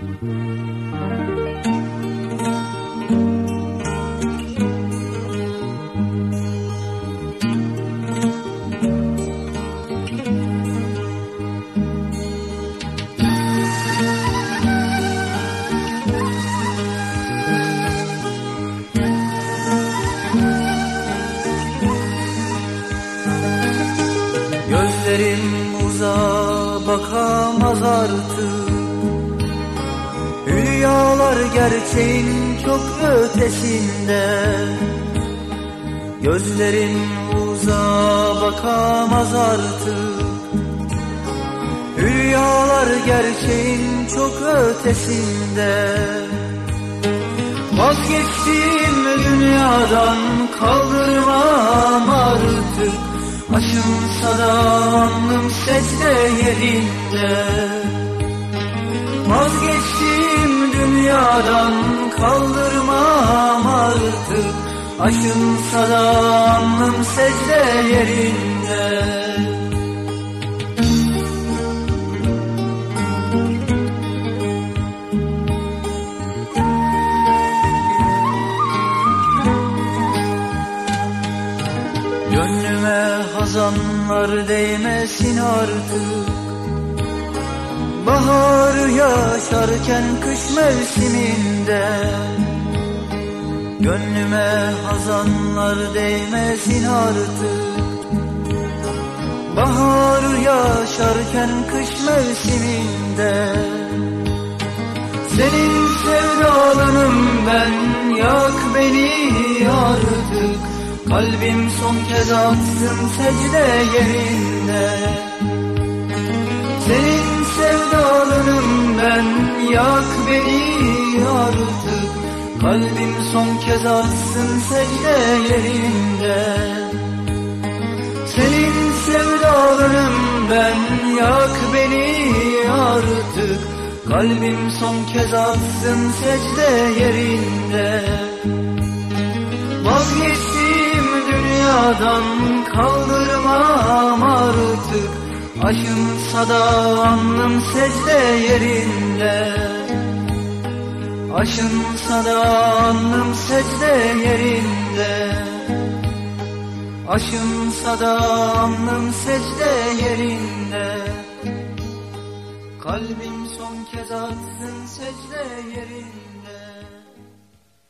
Gözlerim uzağa bakamaz artık Hülyalar gerçeğin çok ötesinde. Gözlerim uzağa bakamaz artık. Hülyalar gerçeğin çok ötesinde. Vazgeçtim dünyadan kaldırmam artık. Aşınsa da alnım secde yerinde dünyadan kaldırmam artık Aşınsa da alnım secde yerinde. Gönlüme hazanlar değmesin artık Bahar yaşarken kış mevsiminde Gönlüme hazanlar değmesin artık. Bahar yaşarken kış mevsiminde Senin sevdalınım ben yak beni artık. Kalbim son kez atsın secde yerinde beni artık Kalbim son kez atsın secde yerinde Senin sevdalınım ben yak beni artık. Kalbim son kez atsın secde yerinde Vazgeçtim dünyadan kaldırmam artık. Aşınsa da alnım secde yerinde Aşınsa da alnım secde yerinde. Aşınsa da alnım secde yerinde. Kalbim son kez atsın secde yerinde